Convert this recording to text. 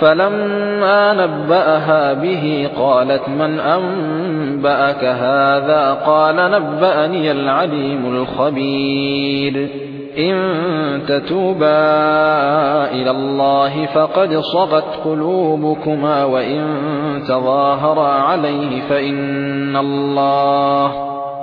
فلما نبأها به قالت من أنبأك هذا؟ قال نبأني العليم الخبير. إن تتوبا إلى الله فقد صغت قلوبكما وإن تظاهرا عليه فإن الله